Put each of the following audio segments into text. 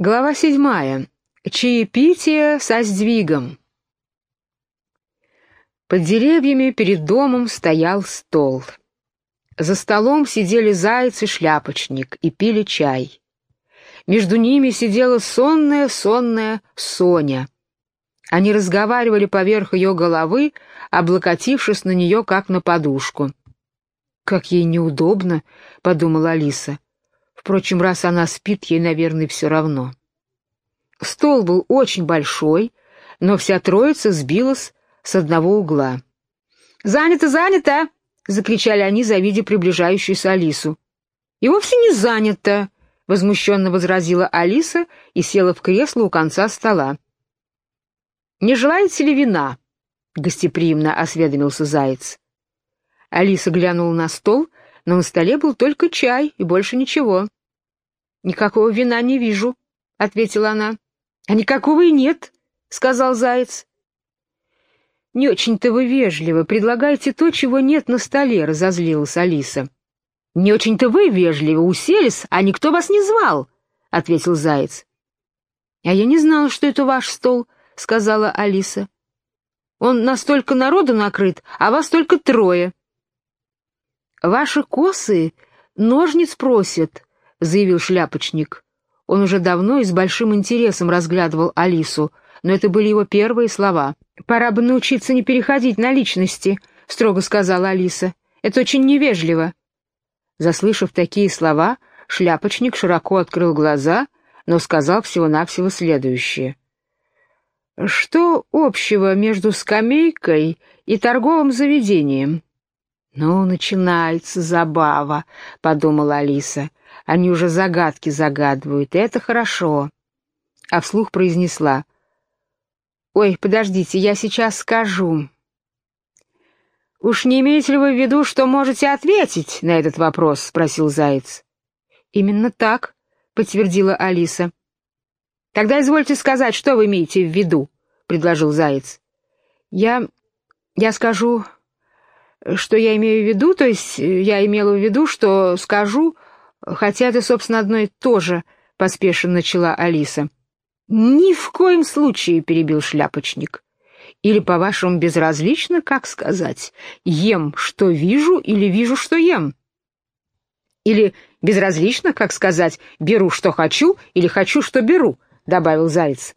Глава седьмая. Чаепитие со сдвигом. Под деревьями перед домом стоял стол. За столом сидели заяц и шляпочник и пили чай. Между ними сидела сонная-сонная Соня. Они разговаривали поверх ее головы, облокотившись на нее, как на подушку. «Как ей неудобно», — подумала Алиса. Впрочем, раз она спит, ей, наверное, все равно. Стол был очень большой, но вся троица сбилась с одного угла. «Занято, занято!» — закричали они, завидя приближающуюся Алису. «И вовсе не занято!» — возмущенно возразила Алиса и села в кресло у конца стола. «Не желаете ли вина?» — гостеприимно осведомился Заяц. Алиса глянула на стол но на столе был только чай и больше ничего. «Никакого вина не вижу», — ответила она. «А никакого и нет», — сказал заяц. «Не очень-то вы вежливо предлагаете то, чего нет на столе», — разозлилась Алиса. «Не очень-то вы вежливо уселись, а никто вас не звал», — ответил заяц. «А я не знала, что это ваш стол», — сказала Алиса. «Он настолько народу накрыт, а вас только трое». «Ваши косы ножниц просят», — заявил шляпочник. Он уже давно и с большим интересом разглядывал Алису, но это были его первые слова. «Пора бы научиться не переходить на личности», — строго сказала Алиса. «Это очень невежливо». Заслышав такие слова, шляпочник широко открыл глаза, но сказал всего-навсего следующее. «Что общего между скамейкой и торговым заведением?» «Ну, начинается забава», — подумала Алиса. «Они уже загадки загадывают, и это хорошо». А вслух произнесла. «Ой, подождите, я сейчас скажу». «Уж не имеете ли вы в виду, что можете ответить на этот вопрос?» — спросил Заяц. «Именно так», — подтвердила Алиса. «Тогда извольте сказать, что вы имеете в виду», — предложил Заяц. «Я... я скажу что я имею в виду, то есть я имела в виду, что скажу, хотя это, собственно, одно и то же, — поспешно начала Алиса. «Ни в коем случае», — перебил шляпочник. «Или, по-вашему, безразлично, как сказать, ем, что вижу, или вижу, что ем?» «Или безразлично, как сказать, беру, что хочу, или хочу, что беру», — добавил Заяц.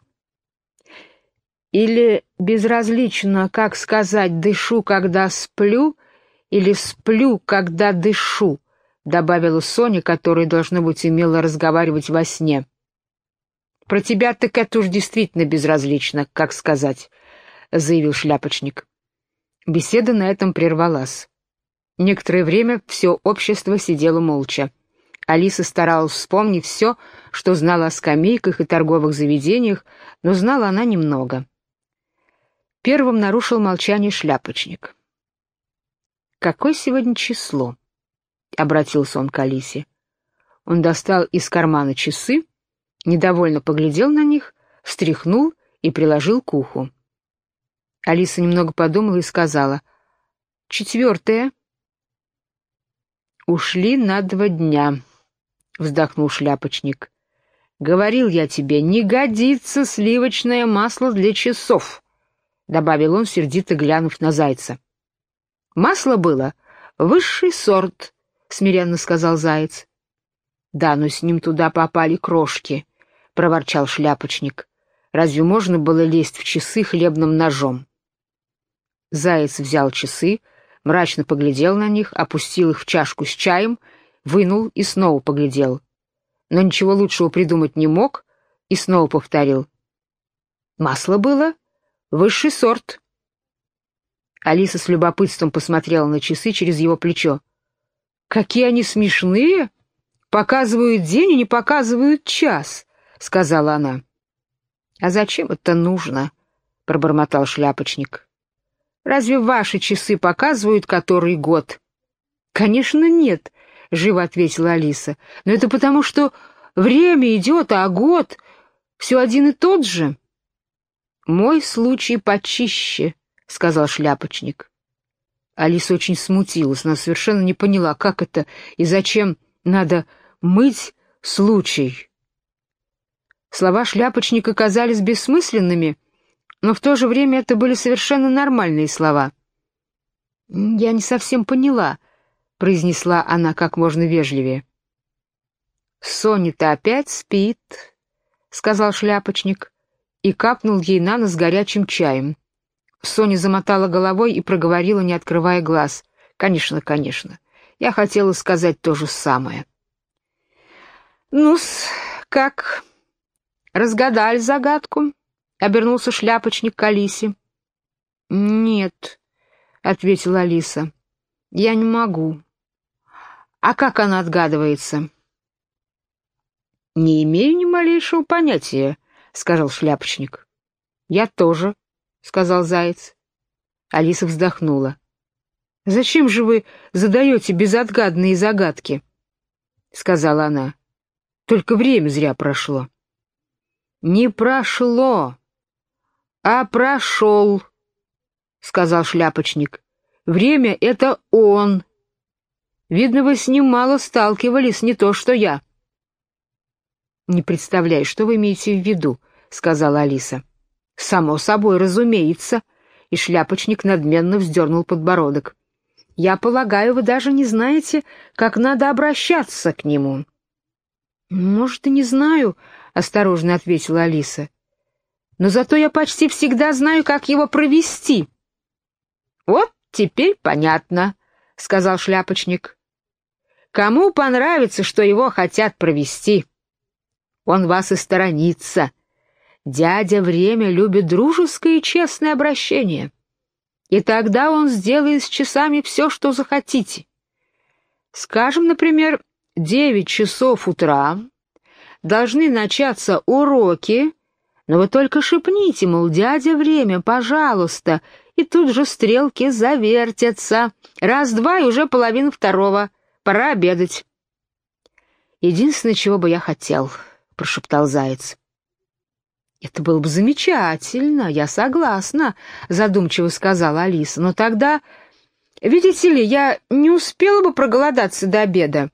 Или безразлично, как сказать «дышу, когда сплю» или «сплю, когда дышу», — добавила Соня, которая, должно быть, умела разговаривать во сне. «Про тебя так это уж действительно безразлично, как сказать», — заявил шляпочник. Беседа на этом прервалась. Некоторое время все общество сидело молча. Алиса старалась вспомнить все, что знала о скамейках и торговых заведениях, но знала она немного. Первым нарушил молчание шляпочник. «Какое сегодня число?» — обратился он к Алисе. Он достал из кармана часы, недовольно поглядел на них, встряхнул и приложил к уху. Алиса немного подумала и сказала. «Четвертое». «Ушли на два дня», — вздохнул шляпочник. «Говорил я тебе, не годится сливочное масло для часов». — добавил он, сердито глянув на зайца. «Масло было высший сорт», — смиренно сказал заяц. «Да, но с ним туда попали крошки», — проворчал шляпочник. «Разве можно было лезть в часы хлебным ножом?» Заяц взял часы, мрачно поглядел на них, опустил их в чашку с чаем, вынул и снова поглядел. Но ничего лучшего придумать не мог и снова повторил. «Масло было Высший сорт. Алиса с любопытством посмотрела на часы через его плечо. «Какие они смешные! Показывают день и не показывают час», — сказала она. «А зачем это нужно?» — пробормотал шляпочник. «Разве ваши часы показывают который год?» «Конечно, нет», — живо ответила Алиса. «Но это потому, что время идет, а год все один и тот же». «Мой случай почище», — сказал шляпочник. Алиса очень смутилась, но совершенно не поняла, как это и зачем надо мыть случай. Слова шляпочника казались бессмысленными, но в то же время это были совершенно нормальные слова. «Я не совсем поняла», — произнесла она как можно вежливее. «Соня-то опять спит», — сказал шляпочник и капнул ей на нос горячим чаем. Соня замотала головой и проговорила, не открывая глаз. «Конечно, конечно. Я хотела сказать то же самое». «Ну-с, как? Разгадали загадку?» — обернулся шляпочник к Алисе. «Нет», — ответила Алиса. «Я не могу». «А как она отгадывается?» «Не имею ни малейшего понятия», — сказал шляпочник. «Я тоже», — сказал заяц. Алиса вздохнула. «Зачем же вы задаете безотгадные загадки?» — сказала она. «Только время зря прошло». «Не прошло, а прошел», — сказал шляпочник. «Время — это он. Видно, вы с ним мало сталкивались, не то что я». «Не представляю, что вы имеете в виду», — сказала Алиса. «Само собой, разумеется», — и шляпочник надменно вздернул подбородок. «Я полагаю, вы даже не знаете, как надо обращаться к нему». «Может, и не знаю», — осторожно ответила Алиса. «Но зато я почти всегда знаю, как его провести». «Вот теперь понятно», — сказал шляпочник. «Кому понравится, что его хотят провести?» Он вас и сторонится. Дядя время любит дружеское и честное обращение. И тогда он сделает с часами все, что захотите. Скажем, например, девять часов утра должны начаться уроки, но вы только шепните, мол, дядя время, пожалуйста, и тут же стрелки завертятся. Раз-два и уже половина второго. Пора обедать. Единственное, чего бы я хотел —— прошептал заяц. «Это было бы замечательно, я согласна», — задумчиво сказала Алиса. «Но тогда, видите ли, я не успела бы проголодаться до обеда».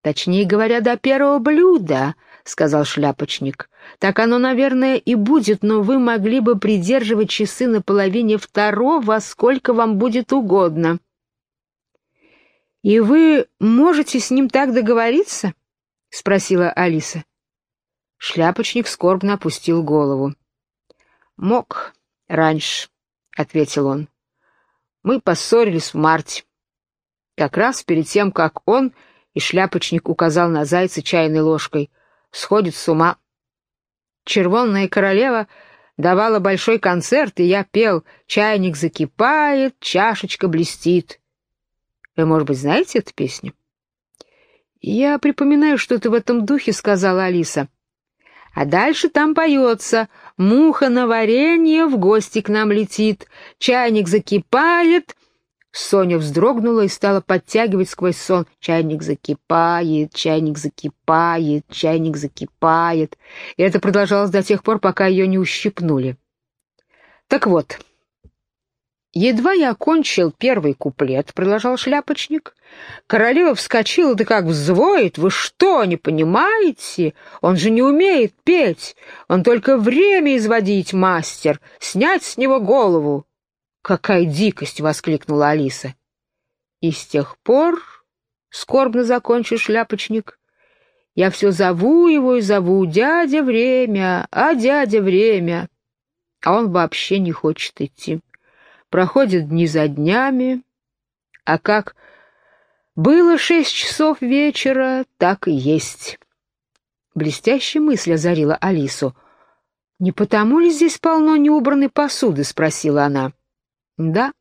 «Точнее говоря, до первого блюда», — сказал шляпочник. «Так оно, наверное, и будет, но вы могли бы придерживать часы на половине второго, сколько вам будет угодно». «И вы можете с ним так договориться?» — спросила Алиса. Шляпочник скорбно опустил голову. «Мог раньше», — ответил он. «Мы поссорились в марте. Как раз перед тем, как он, и шляпочник указал на зайца чайной ложкой, сходит с ума. Червонная королева давала большой концерт, и я пел «Чайник закипает, чашечка блестит». Вы, может быть, знаете эту песню? «Я припоминаю что-то в этом духе», — сказала Алиса. А дальше там поется «Муха на варенье в гости к нам летит, чайник закипает». Соня вздрогнула и стала подтягивать сквозь сон. Чайник закипает, чайник закипает, чайник закипает. И это продолжалось до тех пор, пока ее не ущипнули. Так вот, Едва я окончил первый куплет, — продолжал шляпочник. Королева вскочила, да как взвоет. Вы что, не понимаете? Он же не умеет петь. Он только время изводить мастер, снять с него голову. Какая дикость! — воскликнула Алиса. И с тех пор, — скорбно закончил шляпочник, — я все зову его и зову «Дядя, время! А, дядя, время!» А он вообще не хочет идти. Проходят дни за днями, а как было шесть часов вечера, так и есть. Блестящая мысль озарила Алису. «Не потому ли здесь полно неубранной посуды?» — спросила она. «Да,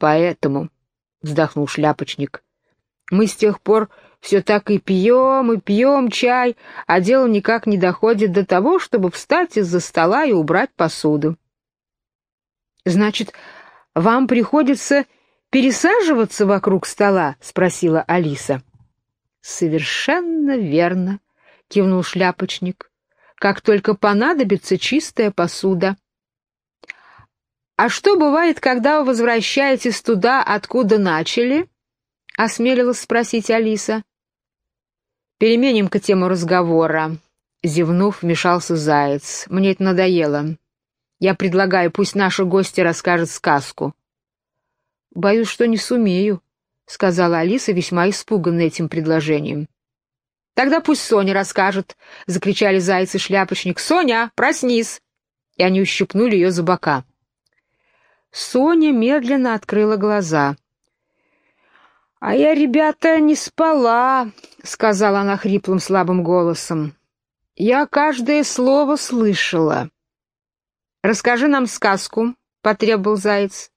поэтому», — вздохнул шляпочник. «Мы с тех пор все так и пьем, и пьем чай, а дело никак не доходит до того, чтобы встать из-за стола и убрать посуду». «Значит, вам приходится пересаживаться вокруг стола?» — спросила Алиса. «Совершенно верно», — кивнул шляпочник. «Как только понадобится чистая посуда». «А что бывает, когда вы возвращаетесь туда, откуда начали?» — осмелилась спросить Алиса. «Переменим-ка тему разговора», Зевнув, вмешался заяц. «Мне это надоело. Я предлагаю, пусть наши гости расскажет сказку». «Боюсь, что не сумею», — сказала Алиса, весьма испуганная этим предложением. «Тогда пусть Соня расскажет», — закричали заяц и шляпочник. «Соня, проснись!» И они ущипнули ее за бока. Соня медленно открыла глаза. «А я, ребята, не спала», — сказала она хриплым слабым голосом. «Я каждое слово слышала». «Расскажи нам сказку», — потребовал заяц.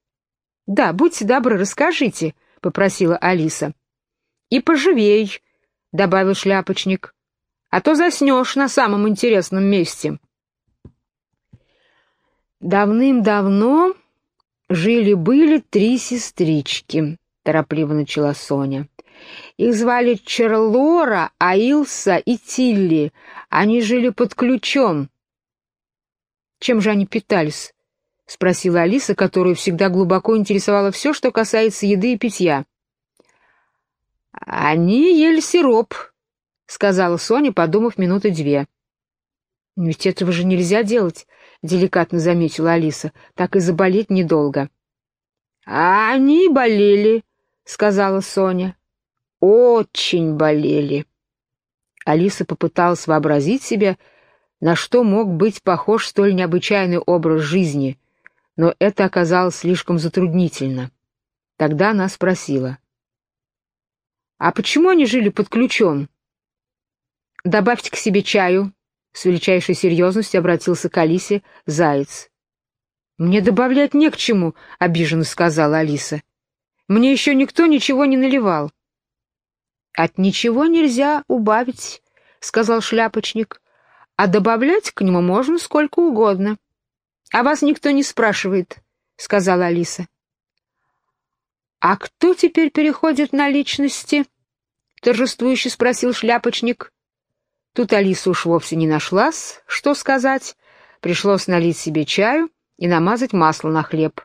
«Да, будьте добры, расскажите», — попросила Алиса. «И поживей», — добавил шляпочник, — «а то заснешь на самом интересном месте». Давным-давно жили-были три сестрички, торопливо начала Соня. Их звали Черлора, Аилса и Тилли. Они жили под ключом. Чем же они питались? — спросила Алиса, которую всегда глубоко интересовало все, что касается еды и питья. «Они ели сироп», — сказала Соня, подумав минуты две. «Ведь этого же нельзя делать», — деликатно заметила Алиса. «Так и заболеть недолго». «А они болели», — сказала Соня. «Очень болели». Алиса попыталась вообразить себе, на что мог быть похож столь необычайный образ жизни — но это оказалось слишком затруднительно. Тогда она спросила. «А почему они жили под ключом?» «Добавьте к себе чаю», — с величайшей серьезностью обратился к Алисе Заяц. «Мне добавлять не к чему», — обиженно сказала Алиса. «Мне еще никто ничего не наливал». «От ничего нельзя убавить», — сказал шляпочник, «а добавлять к нему можно сколько угодно». «А вас никто не спрашивает», — сказала Алиса. «А кто теперь переходит на личности?» — торжествующе спросил шляпочник. Тут Алиса уж вовсе не нашлась, что сказать. Пришлось налить себе чаю и намазать масло на хлеб.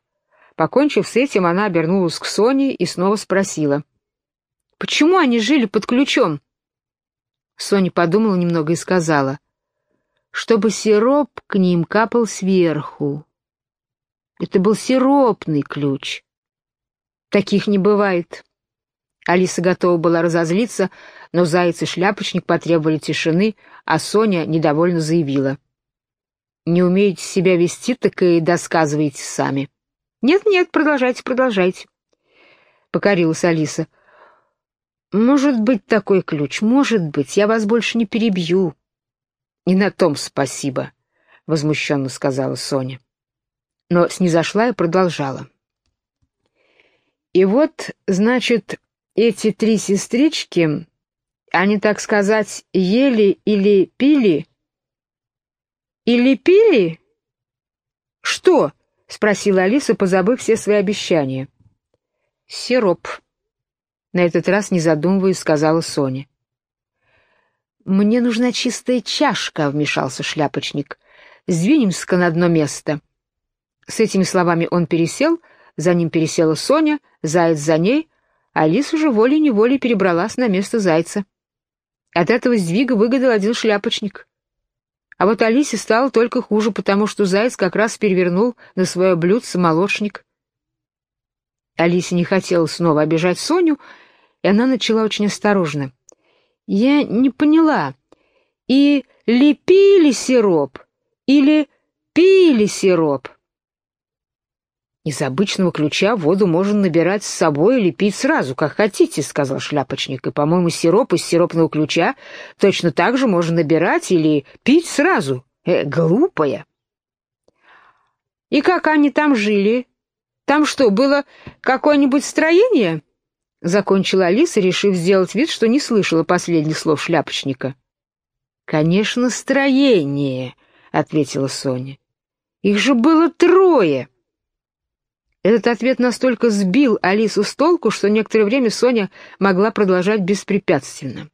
Покончив с этим, она обернулась к Соне и снова спросила. «Почему они жили под ключом?» Соня подумала немного и сказала чтобы сироп к ним капал сверху. Это был сиропный ключ. Таких не бывает. Алиса готова была разозлиться, но заяц и шляпочник потребовали тишины, а Соня недовольно заявила. «Не умеете себя вести, так и досказывайте сами». «Нет-нет, продолжайте, продолжайте», — покорилась Алиса. «Может быть такой ключ, может быть, я вас больше не перебью». «И на том спасибо», — возмущенно сказала Соня. Но снизошла и продолжала. «И вот, значит, эти три сестрички, они, так сказать, ели или пили?» «Или пили?» «Что?» — спросила Алиса, позабыв все свои обещания. «Сироп», — на этот раз, не задумываясь, сказала Соня. «Мне нужна чистая чашка», — вмешался шляпочник. «Сдвинемся-ка на одно место». С этими словами он пересел, за ним пересела Соня, заяц за ней, а Алиса уже волей-неволей перебралась на место зайца. От этого сдвига выгодил один шляпочник. А вот Алисе стало только хуже, потому что заяц как раз перевернул на свое блюдце молочник. Алисе не хотела снова обижать Соню, и она начала очень осторожно — я не поняла. И лепили сироп или пили сироп? Из обычного ключа воду можно набирать с собой или пить сразу, как хотите, сказал шляпочник. И, по-моему, сироп из сиропного ключа точно так же можно набирать или пить сразу. Э, глупая. И как они там жили? Там что, было какое-нибудь строение? Закончила Алиса, решив сделать вид, что не слышала последних слов шляпочника. «Конечно, строение», — ответила Соня. «Их же было трое». Этот ответ настолько сбил Алису с толку, что некоторое время Соня могла продолжать беспрепятственно.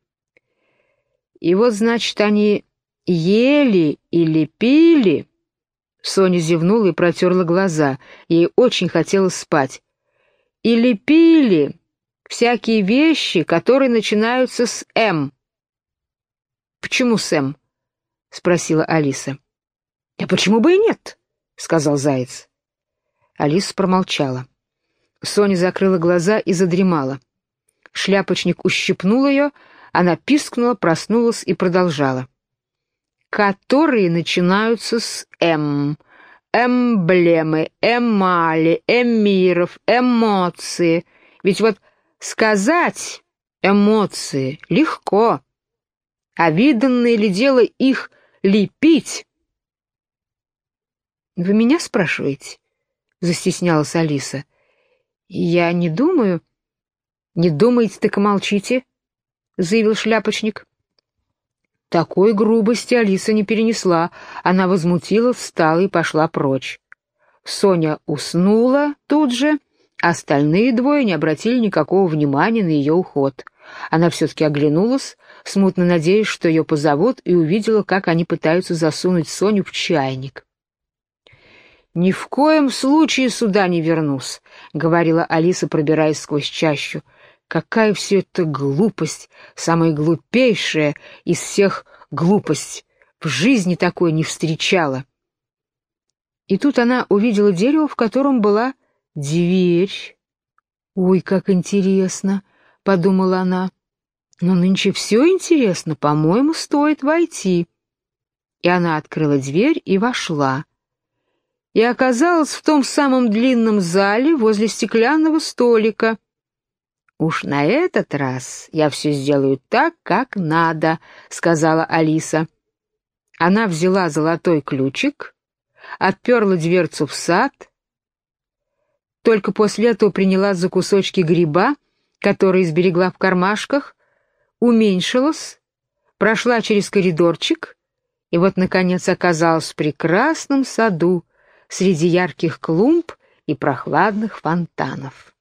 И вот, значит, они ели или пили. Соня зевнула и протерла глаза. Ей очень хотелось спать. Или пили всякие вещи, которые начинаются с «М». «Почему с М?» — спросила Алиса. «А почему бы и нет?» — сказал Заяц. Алиса промолчала. Соня закрыла глаза и задремала. Шляпочник ущипнул ее, она пискнула, проснулась и продолжала. «Которые начинаются с «М», эмблемы, эмали, эмиров, эмоции. Ведь вот сказать эмоции легко, а виданное ли дело их лепить? «Вы меня спрашиваете?» — застеснялась Алиса. «Я не думаю». «Не думаете, так и молчите», — заявил шляпочник. Такой грубости Алиса не перенесла. Она возмутилась, встала и пошла прочь. Соня уснула тут же, остальные двое не обратили никакого внимания на ее уход. Она все-таки оглянулась, смутно надеясь, что ее позовут, и увидела, как они пытаются засунуть Соню в чайник. «Ни в коем случае сюда не вернусь», — говорила Алиса, пробираясь сквозь чащу. Какая все это глупость, самая глупейшая из всех глупость. В жизни такой не встречала. И тут она увидела дерево, в котором была дверь. «Ой, как интересно!» — подумала она. «Но нынче все интересно, по-моему, стоит войти». И она открыла дверь и вошла. И оказалась в том самом длинном зале возле стеклянного столика — «Уж на этот раз я все сделаю так, как надо», — сказала Алиса. Она взяла золотой ключик, отперла дверцу в сад, только после этого принялась за кусочки гриба, которые сберегла в кармашках, уменьшилась, прошла через коридорчик и вот, наконец, оказалась в прекрасном саду среди ярких клумб и прохладных фонтанов.